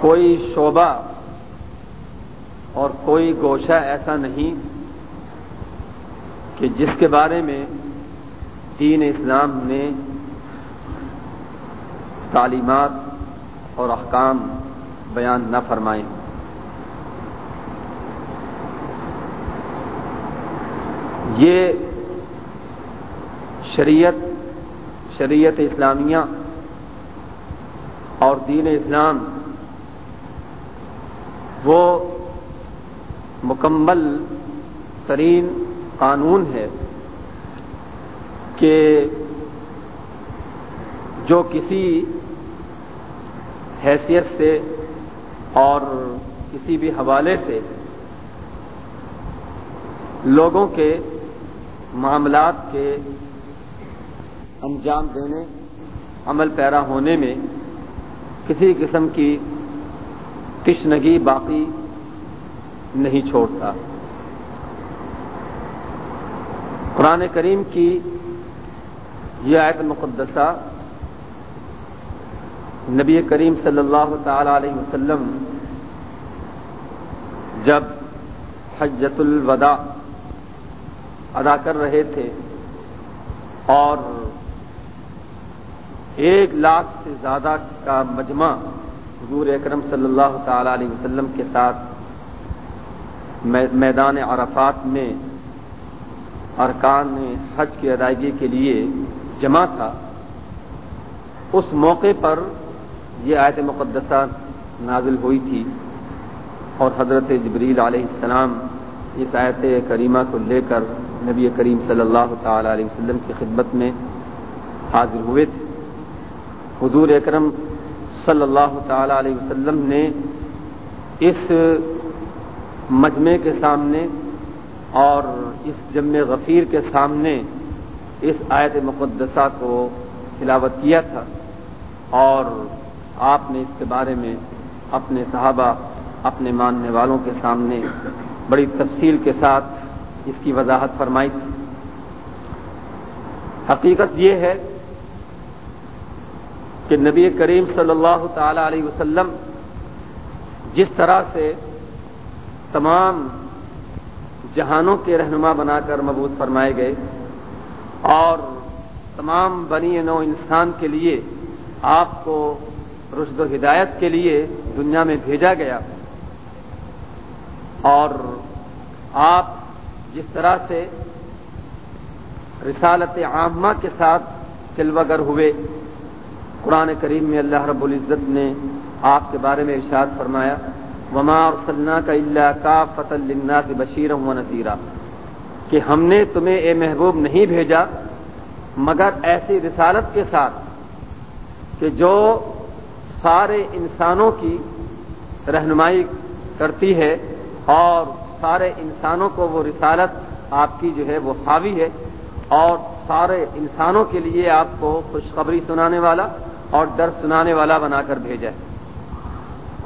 کوئی شعبہ اور کوئی گوشہ ایسا نہیں کہ جس کے بارے میں دین اسلام نے تعلیمات اور احکام بیان نہ فرمائے یہ شریعت شریعت اسلامیہ اور دین اسلام وہ مکمل ترین قانون ہے کہ جو کسی حیثیت سے اور کسی بھی حوالے سے لوگوں کے معاملات کے انجام دینے، عمل پیرا ہونے میں کسی قسم کی تشنگی باقی نہیں چھوڑتا۔ قرآن کریم کی یہ آیت مقدسہ نبی کریم صلی اللہ تعالی علیہ وسلم جب حجت الوداع ادا کر رہے تھے اور ایک لاکھ سے زیادہ کا مجمع حضور اکرم صلی اللہ تعالی علیہ وسلم کے ساتھ میدان عرفات میں، ارکان حج کی ادائیگی کے لیے جمع تھا۔ اس موقع پر یہ آیت مقدسہ نازل ہوئی تھی اور حضرت جبریل علیہ السلام اس آیت کریمہ کو لے کر نبی کریم صلی اللہ تعالی علیہ وسلم کی خدمت میں حاضر ہوئے تھے۔ حضور اکرم صلی اللہ تعالی علیہ وسلم نے اس مجمع کے سامنے اور اس جم غفیر کے سامنے اس آیت مقدسہ کو تلاوت کیا تھا اور آپ نے اس کے بارے میں اپنے صحابہ، اپنے ماننے والوں کے سامنے بڑی تفصیل کے ساتھ اس کی وضاحت فرمائی تھی۔ حقیقت یہ ہے کہ نبی کریم صلی اللہ تعالی علیہ وسلم جس طرح سے تمام جہانوں کے رہنما بنا کر مبوط فرمائے گئے اور تمام بنی نو انسان کے لیے آپ کو رشد و ہدایت کے لیے دنیا میں بھیجا گیا اور آپ جس طرح سے رسالت عامہ کے ساتھ چلوگر ہوئے قرآن کریم میں اللہ رب العزت نے آپ کے بارے میں ارشاد فرمایا، وما اور کا اللہ کا فتح سے بشیر و کہ ہم نے تمہیں اے محبوب نہیں بھیجا، مگر ایسی رسالت کے ساتھ کہ جو سارے انسانوں کی رہنمائی کرتی ہے اور سارے انسانوں کو وہ رسالت آپ کی جو ہے وہ حاوی ہے اور سارے انسانوں کے لیے آپ کو خوشخبری سنانے والا اور ڈر سنانے والا بنا کر بھیجا ہے۔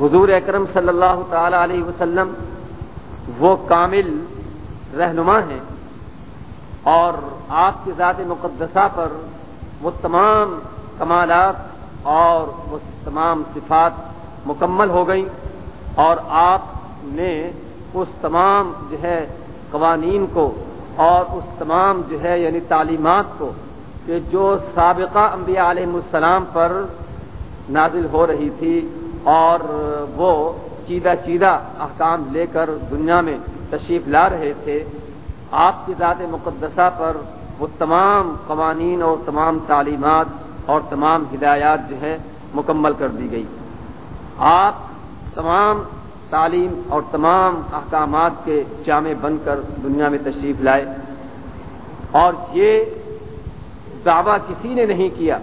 حضور اکرم صلی اللہ تعالی علیہ وسلم وہ کامل رہنما ہیں اور آپ کی ذات مقدسہ پر وہ تمام کمالات اور وہ تمام صفات مکمل ہو گئیں اور آپ نے اس تمام جو ہے قوانین کو اور اس تمام جو ہے یعنی تعلیمات کو کہ جو سابقہ انبیاء علیہ السلام پر نازل ہو رہی تھی اور وہ چیدہ چیدہ احکام لے کر دنیا میں تشریف لا رہے تھے، آپ کی ذات مقدسہ پر وہ تمام قوانین اور تمام تعلیمات اور تمام ہدایات جو ہے مکمل کر دی گئی۔ آپ تمام تعلیم اور تمام احکامات کے جامع بن کر دنیا میں تشریف لائے۔ اور یہ دعویٰ کسی نے نہیں کیا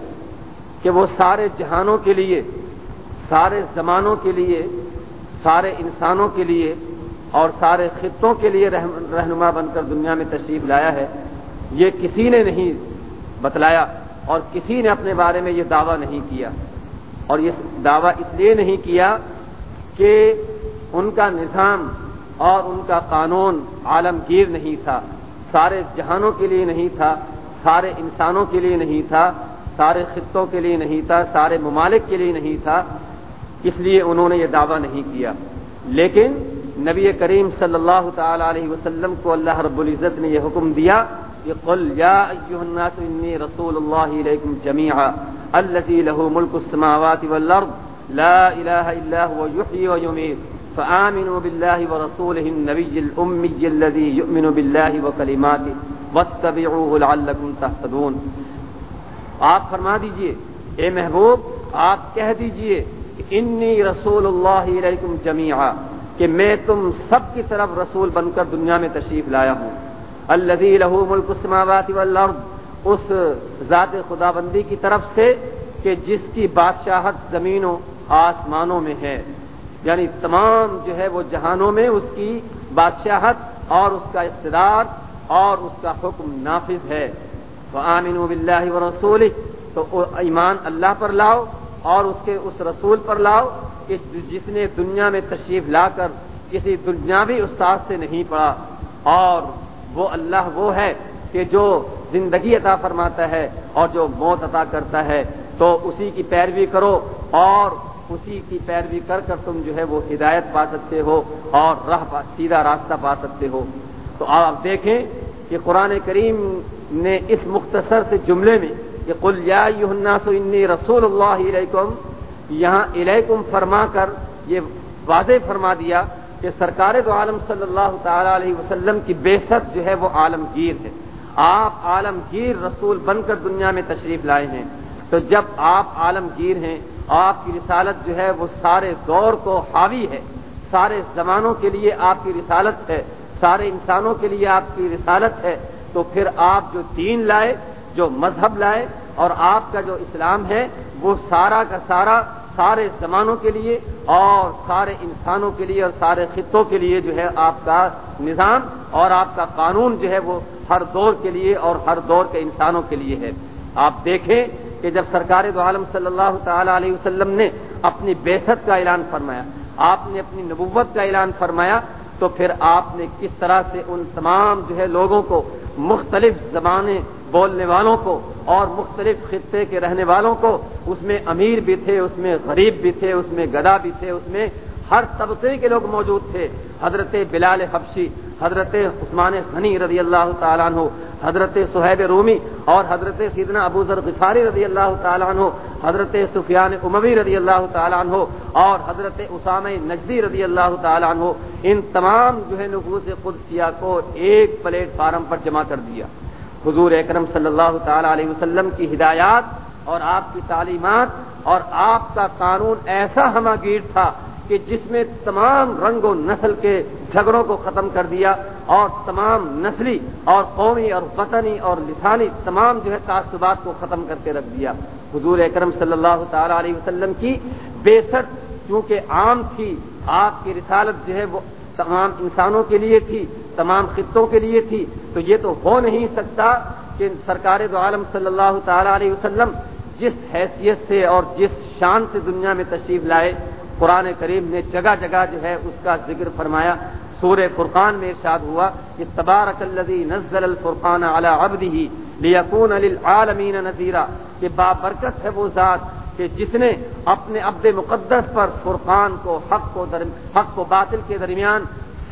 کہ وہ سارے جہانوں کے لیے، سارے زمانوں کے لیے، سارے انسانوں کے لیے اور سارے خطوں کے لیے رہنما بن کر دنیا میں تشریف لایا ہے، یہ کسی نے نہیں بتلایا اور کسی نے اپنے بارے میں یہ دعویٰ نہیں کیا۔ اور یہ دعویٰ اس لیے نہیں کیا کہ ان کا نظام اور ان کا قانون عالمگیر نہیں تھا، سارے جہانوں کے لیے نہیں تھا سارے انسانوں کے لیے نہیں تھا، سارے خطوں کے لیے نہیں تھا، سارے ممالک کے لیے نہیں تھا، اس لیے انہوں نے یہ دعویٰ نہیں کیا۔ لیکن نبی کریم صلی اللہ تعالی علیہ وسلم کو اللہ رب العزت نے یہ حکم دیا کہ قل یا ایوہ الناس انی رسول اللہ علیکم جمیعا الذي له ملک السماوات والارض، لا الہ الا هو، یحیی و یمیر فآمنوا بالله ورسوله النبي الأمي الذي يؤمن بالله وكلماته واتبعوه لعلكم تهتدون۔ آپ فرما دیجیے، اے محبوب، آپ کہہ دیجیے کہ انی رسول اللہ علیکم جمیعا، کہ میں تم سب کی طرف رسول بن کر دنیا میں تشریف لایا ہوں۔ الذي له ملک السماوات والارض، اس ذات خدا بندی کی طرف سے کہ جس کی بادشاہت زمینوں آسمانوں میں ہے۔ یعنی تمام جو ہے وہ جہانوں میں اس کی بادشاہت اور اس کا اقتدار اور اس کا حکم نافذ ہے۔ تو آمین بلّہ و رسول تو ایمان اللہ پر لاؤ اور اس کے اس رسول پر لاؤ۔ کہ جس نے دنیا میں تشریف لا کر کسی دنیاوی استاد سے نہیں پڑھا، اور وہ اللہ وہ ہے کہ جو زندگی عطا فرماتا ہے اور جو موت عطا کرتا ہے، تو اسی کی پیروی کرو اور اسی کی پیروی کر کر تم جو ہے وہ ہدایت پا سکتے ہو اور راہ پا سیدھا راستہ پا سکتے ہو۔ تو آپ دیکھیں کہ قرآن کریم نے اس مختصر سے جملے میں کہ قل یا انی رسول اللہ علیکم، یہاں علیکم فرما کر یہ واضح فرما دیا کہ سرکار دو عالم صلی اللہ تعالی علیہ وسلم کی بے جو ہے وہ عالمگیر ہے آپ عالمگیر رسول بن کر دنیا میں تشریف لائے ہیں۔ تو جب آپ عالمگیر ہیں آپ کی رسالت جو ہے وہ سارے دور کو حاوی ہے۔ سارے زمانوں کے لیے آپ کی رسالت ہے۔ سارے انسانوں کے لیے آپ کی رسالت ہے۔ تو پھر آپ جو دین لائے، جو مذہب لائے اور آپ کا جو اسلام ہے، وہ سارا کا سارا سارے زمانوں کے لیے اور سارے انسانوں کے لیے اور سارے خطوں کے لیے جو ہے آپ کا نظام اور آپ کا قانون جو ہے وہ ہر دور کے لیے اور ہر دور کے انسانوں کے لیے ہے۔ آپ دیکھیں کہ جب سرکار دو عالم صلی اللہ تعالی علیہ وسلم نے اپنی بیست کا اعلان فرمایا، آپ نے اپنی نبوت کا اعلان فرمایا، تو پھر آپ نے کس طرح سے ان تمام جو ہے لوگوں کو، مختلف زبانیں بولنے والوں کو اور مختلف خطے کے رہنے والوں کو، اس میں امیر بھی تھے، اس میں غریب بھی تھے، اس میں گدا بھی تھے، اس میں ہر طبقے کے لوگ موجود تھے۔ حضرت بلال حفشی حضرت عثمان غنی رضی اللہ تعالیٰ عنہ حضرت صہیب رومی اور حضرت سیدنا ابو ذر غفاری رضی اللہ تعالیٰ عنہ، حضرت سفیان اموی رضی اللہ تعالیٰ عنہ اور حضرت اسام نجدی رضی اللہ تعالیٰ عنہ، ان تمام جو ہے نفوس قدسیہ کو ایک پلیٹ فارم پر جمع کر دیا۔ حضور اکرم صلی اللہ تعالیٰ علیہ وسلم کی ہدایات اور آپ کی تعلیمات اور آپ کا قانون ایسا ہمہ گیر تھا کہ جس میں تمام رنگ و نسل کے جھگڑوں کو ختم کر دیا اور تمام نسلی اور قومی اور وطنی اور لسانی تمام جو ہے تعصبات کو ختم کر کے رکھ دیا۔ حضور اکرم صلی اللہ تعالی علیہ وسلم کی بے چونکہ عام تھی، آپ کی رسالت جو ہے وہ تمام انسانوں کے لیے تھی، تمام خطوں کے لیے تھی، تو یہ تو ہو نہیں سکتا کہ سرکار دو عالم صلی اللہ تعالی علیہ وسلم جس حیثیت سے اور جس شان سے دنیا میں تشریف لائے قرآن کریم نے جگہ جگہ جو ہے اس کا ذکر فرمایا۔ سور فرقان میں ارشاد ہوا کہ تبارک الذی نزل الفرقان على عبده ليكون للعالمین نذیرا، کہ بابرکت ہے وہ ذات کہ جس نے اپنے عبد مقدس پر فرقان کو، حق کو در... حق کو باطل کے درمیان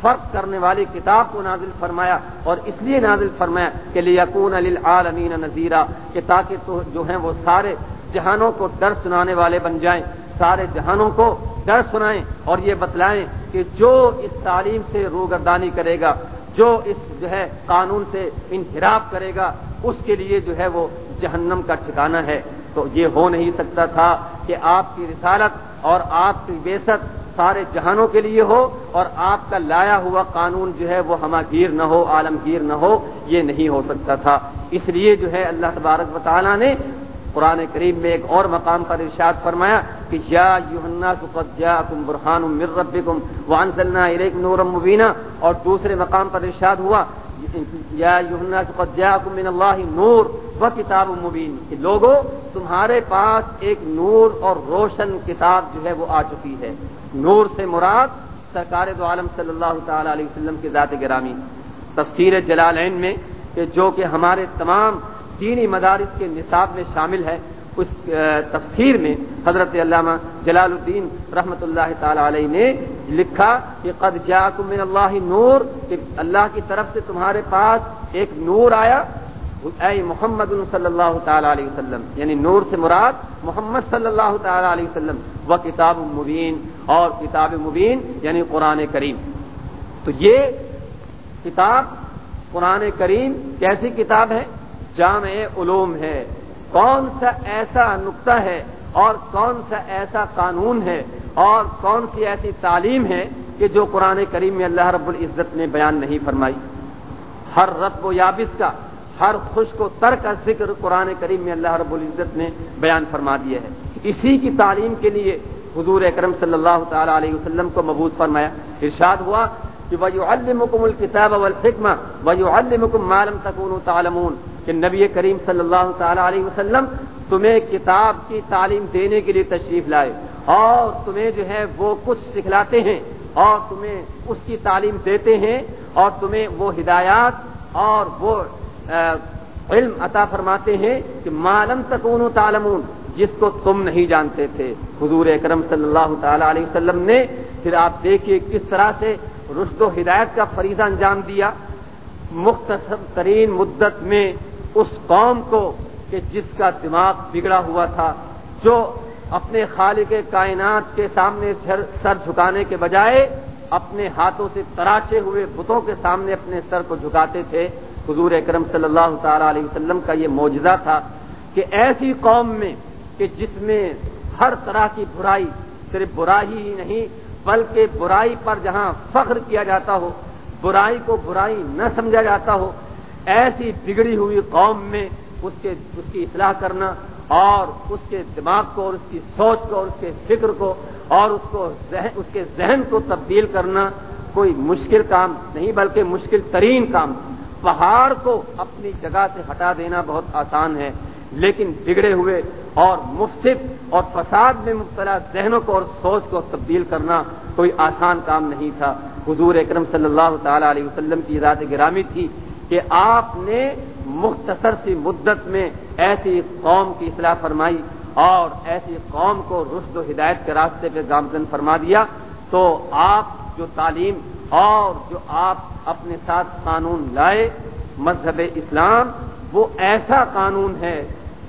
فرق کرنے والی کتاب کو نازل فرمایا اور اس لیے نازل فرمایا کہ لیکون للعالمین نذیرا، کہ تاکہ تو جو ہیں وہ سارے جہانوں کو ڈر سنانے والے بن جائیں، سارے جہانوں کو ڈر سنائیں اور یہ بتلائیں کہ جو اس تعلیم سے روگردانی کرے گا، جو اس جو ہے قانون سے انحراف کرے گا، اس کے لیے جو ہے وہ جہنم کا ٹھکانا ہے۔ تو یہ ہو نہیں سکتا تھا کہ آپ کی رسالت اور آپ کی بیست سارے جہانوں کے لیے ہو اور آپ کا لایا ہوا قانون جو ہے وہ ہما گیر نہ ہو، عالمگیر نہ ہو، یہ نہیں ہو سکتا تھا۔ اس لیے جو ہے اللہ تبارک و تعالیٰ نے قرآن کریم میں ایک اور مقام پر ارشاد فرمایا کہ یا قد جاءکم برہان من ربکم وانزلنا الیک نورا مبینا اور دوسرے مقام پر ارشاد ہوا یا قد جاءکم من اللہ نور و کتاب مبین کہ لوگوں تمہارے پاس ایک نور اور روشن کتاب جو ہے وہ آ چکی ہے۔ نور سے مراد سرکار دو عالم صلی اللہ تعالی علیہ وسلم کے ذات گرامی۔ تفسیر جلالین میں کہ جو کہ ہمارے تمام دینی مدارس کے نصاب میں شامل ہے۔ اس تفسیر میں حضرت علامہ جلال الدین رحمۃ اللہ تعالی علیہ نے لکھا کہ قد جاکم من اللہ نور، کہ اللہ کی طرف سے تمہارے پاس ایک نور آیا۔ اے محمد صلی اللہ تعالی علیہ وسلم یعنی نور سے مراد محمد صلی اللہ تعالی علیہ وسلم وہ کتاب مبین، اور کتاب مبین یعنی قرآن کریم۔ تو یہ کتاب قرآن کریم کیسی کتاب ہے؟ جامع علوم ہے۔ کون سا ایسا نقطہ ہے اور کون سا ایسا قانون ہے اور کون سی ایسی تعلیم ہے کہ جو قرآن کریم میں اللہ رب العزت نے بیان نہیں فرمائی؟ ہر رب و یابس کا، ہر خشک و تر کا ذکر قرآن کریم میں اللہ رب العزت نے بیان فرما دیا ہے۔ اسی کی تعلیم کے لیے حضور اکرم صلی اللہ تعالی علیہ وسلم کو مبوض فرمایا۔ ارشاد ہوا کہ وہ المکم الکتاب والحکمہ وہ المکم معلوم تکون تعلمون۔ کہ نبی کریم صلی اللہ تعالی علیہ وسلم تمہیں کتاب کی تعلیم دینے کے لیے تشریف لائے اور تمہیں جو ہے وہ کچھ سکھلاتے ہیں اور تمہیں اس کی تعلیم دیتے ہیں اور تمہیں وہ ہدایات اور وہ علم عطا فرماتے ہیں کہ معلوم تکون تعلمون، جس کو تم نہیں جانتے تھے۔ حضور اکرم صلی اللہ تعالی علیہ وسلم نے پھر آپ دیکھیے کس طرح سے رشد و ہدایت کا فریضہ انجام دیا۔ مختصر ترین مدت میں اس قوم کو کہ جس کا دماغ بگڑا ہوا تھا، جو اپنے خالق کائنات کے سامنے سر جھکانے کے بجائے اپنے ہاتھوں سے تراشے ہوئے بتوں کے سامنے اپنے سر کو جھکاتے تھے۔ حضور اکرم صلی اللہ تعالی علیہ وسلم کا یہ معجزہ تھا کہ ایسی قوم میں کہ جس میں ہر طرح کی برائی صرف برائی ہی نہیں، بلکہ برائی پر جہاں فخر کیا جاتا ہو، برائی کو برائی نہ سمجھا جاتا ہو ایسی بگڑی ہوئی قوم میں اس کے اس کی اصلاح کرنا اور اس کے دماغ کو اور اس کی سوچ کو اور اس کے فکر کو اور اس کو ذہن اس کے ذہن کو تبدیل کرنا کوئی مشکل کام نہیں، بلکہ مشکل ترین کام۔ پہاڑ کو اپنی جگہ سے ہٹا دینا بہت آسان ہے، لیکن بگڑے ہوئے اور مفصد اور فساد میں مبتلا ذہنوں کو اور سوچ کو تبدیل کرنا کوئی آسان کام نہیں تھا۔ حضور اکرم صلی اللہ تعالی علیہ وسلم کی ذات گرامی تھی۔ کہ آپ نے مختصر سی مدت میں ایسی قوم کی اصلاح فرمائی اور ایسی قوم کو رشد و ہدایت کے راستے پہ گامزن فرما دیا، تو آپ جو تعلیم اور جو آپ اپنے ساتھ قانون لائے مذہب اسلام، وہ ایسا قانون ہے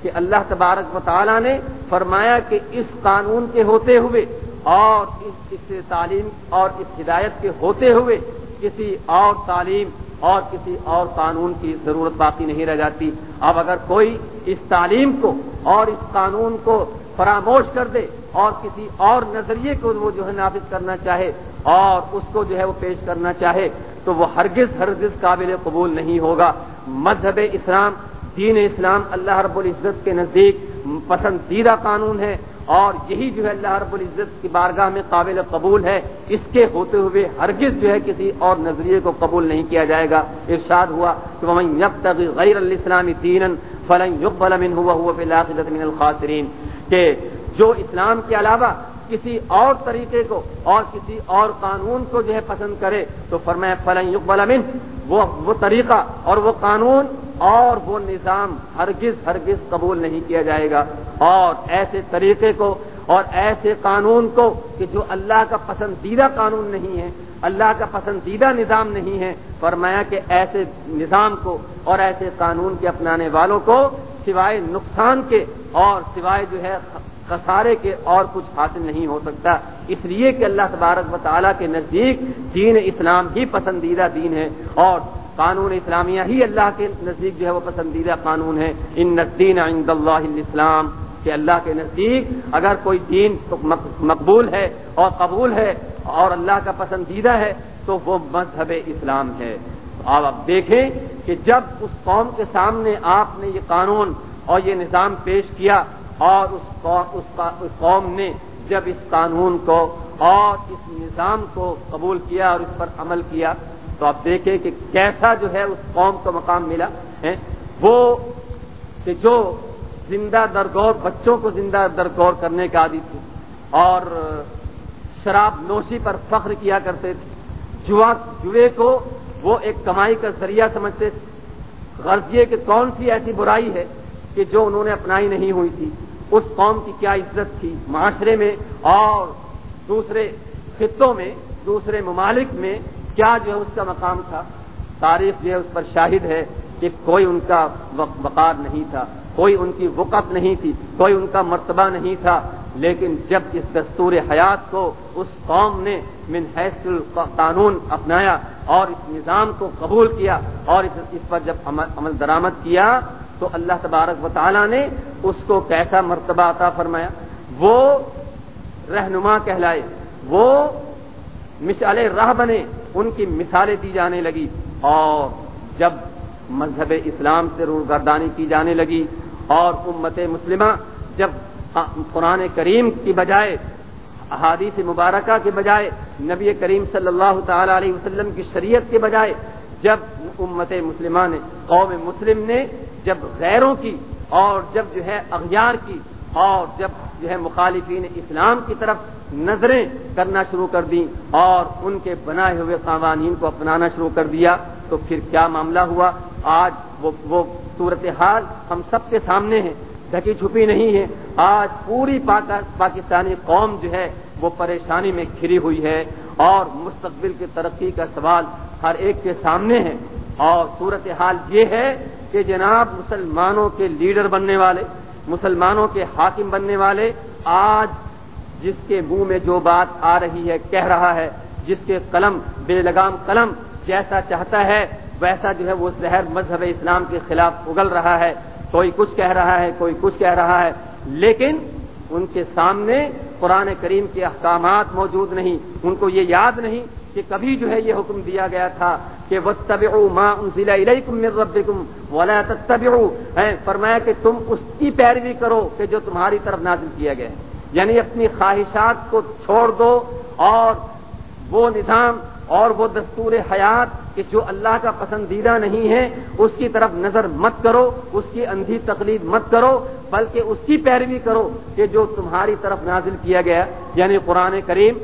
کہ اللہ تبارک و تعالیٰ نے فرمایا کہ اس قانون کے ہوتے ہوئے اور اس تعلیم اور اس ہدایت کے ہوتے ہوئے کسی اور تعلیم اور کسی اور قانون کی ضرورت باقی نہیں رہ جاتی۔ اب اگر کوئی اس تعلیم کو اور اس قانون کو فراموش کر دے اور کسی اور نظریے کو وہ جو ہے نافذ کرنا چاہے اور اس کو جو ہے وہ پیش کرنا چاہے تو وہ ہرگز ہرگز قابل قبول نہیں ہوگا۔ مذہب اسلام، دین اسلام اللہ رب العزت کے نزدیک پسندیدہ قانون ہے۔ اور یہی جو ہے اللہ رب العزت کی بارگاہ میں قابل قبول ہے، اس کے ہوتے ہوئے ہرگز جو ہے کسی اور نظریے کو قبول نہیں کیا جائے گا۔ ارشاد ہوا کہ غیر الاسلام دینا فلن يقبل منه وهو في الاخره من الخاسرین کہ جو اسلام کے علاوہ کسی اور طریقے کو اور کسی اور قانون کو جو ہے پسند کرے تو فرمایا، فلن يقبل منه۔ وہ وہ طریقہ اور وہ قانون اور وہ نظام ہرگز ہرگز قبول نہیں کیا جائے گا۔ اور ایسے طریقے کو اور ایسے قانون کو کہ جو اللہ کا پسندیدہ قانون نہیں ہے، اللہ کا پسندیدہ نظام نہیں ہے، فرمایا کہ ایسے نظام کو اور ایسے قانون کے اپنانے والوں کو سوائے نقصان کے اور سوائے جو ہے خسارے کے اور کچھ حاصل نہیں ہو سکتا۔ اس لیے کہ اللہ تبارک و تعالیٰ کے نزدیک دین اسلام ہی پسندیدہ دین ہے اور قانون اسلامیہ ہی اللہ کے نزدیک جو ہے وہ پسندیدہ قانون ہے۔ ان نقدین عند اللہ اسلام کہ اللہ کے نزدیک اگر کوئی دین مقبول ہے اور قبول ہے اور اللہ کا پسندیدہ ہے تو وہ مذہب اسلام ہے۔ اب آپ دیکھیں کہ جب اس قوم کے سامنے آپ نے یہ قانون اور یہ نظام پیش کیا اور اس اس قوم نے جب اس قانون کو اور اس نظام کو قبول کیا اور اس پر عمل کیا، تو آپ دیکھیں کہ کیسا جو ہے اس قوم کو مقام ملا ہے وہ کہ جو زندہ درگور، بچوں کو زندہ درگور کرنے کا عادی تھے اور شراب نوشی پر فخر کیا کرتے تھے۔ جوا جوے کو وہ ایک کمائی کا ذریعہ سمجھتے تھے۔ غرض یہ کہ کون سی ایسی برائی ہے کہ جو انہوں نے اپنائی نہیں ہوئی تھی؟ اس قوم کی کیا عزت تھی؟ معاشرے میں اور دوسرے خطوں میں، دوسرے ممالک میں کیا جو ہے اس کا مقام تھا؟ تاریخ جو ہے اس پر شاہد ہے کہ کوئی ان کا وقار نہیں تھا، کوئی ان کی وقت نہیں تھی، کوئی ان کا مرتبہ نہیں تھا۔ لیکن جب اس دستور حیات کو اس قوم نے من حیث قانون اپنایا اور اس نظام کو قبول کیا اور اس پر جب عمل درآمد کیا تو اللہ تبارک و تعالیٰ نے اس کو کیسا مرتبہ عطا فرمایا؟ وہ رہنما کہلائے، وہ مثال راہ بنے، ان کی مثالیں دی جانے لگی اور جب مذہب اسلام سے روگردانی کی جانے لگی اور امت مسلمہ جب قرآن کریم کی بجائے، احادیث مبارکہ کے بجائے، نبی کریم صلی اللہ تعالی علیہ وسلم کی شریعت کے بجائے، جب امت مسلمہ نے، قوم مسلم نے جب غیروں کی اور جب جو ہے اغیار کی اور جب جو ہے مخالفین اسلام کی طرف نظریں کرنا شروع کر دیں اور ان کے بنائے ہوئے قوانین کو اپنانا شروع کر دیا، تو پھر کیا معاملہ ہوا؟ آج وہ وہ صورتحال ہم سب کے سامنے ہیں، ڈھکی چھپی نہیں ہے۔ آج پوری پاکستانی قوم جو ہے وہ پریشانی میں کھری ہوئی ہے اور مستقبل کی ترقی کا سوال ہر ایک کے سامنے ہے۔ اور صورتحال یہ ہے کہ جناب مسلمانوں کے لیڈر بننے والے، مسلمانوں کے حاکم بننے والے آج جس کے منہ میں جو بات آ رہی ہے، کہہ رہا ہے، جس کے قلم، بے لگام قلم جیسا چاہتا ہے، ویسا جو ہے وہ زہر مذہب اسلام کے خلاف اگل رہا ہے۔ کوئی کچھ کہہ رہا ہے، کوئی کچھ کہہ رہا ہے، لیکن ان کے سامنے قرآن کریم کے احکامات موجود نہیں۔ ان کو یہ یاد نہیں کہ کبھی جو ہے یہ حکم دیا گیا تھا کہ وہ طب فرمایا کہ تم اس کی پیروی کرو کہ جو تمہاری طرف نازل کیا گیا ہے یعنی اپنی خواہشات کو چھوڑ دو اور وہ نظام اور وہ دستور حیات کہ جو اللہ کا پسندیدہ نہیں ہے، اس کی طرف نظر مت کرو، اس کی اندھی تقلید مت کرو، بلکہ اس کی پیروی کرو کہ جو تمہاری طرف نازل کیا گیا یعنی قرآن کریم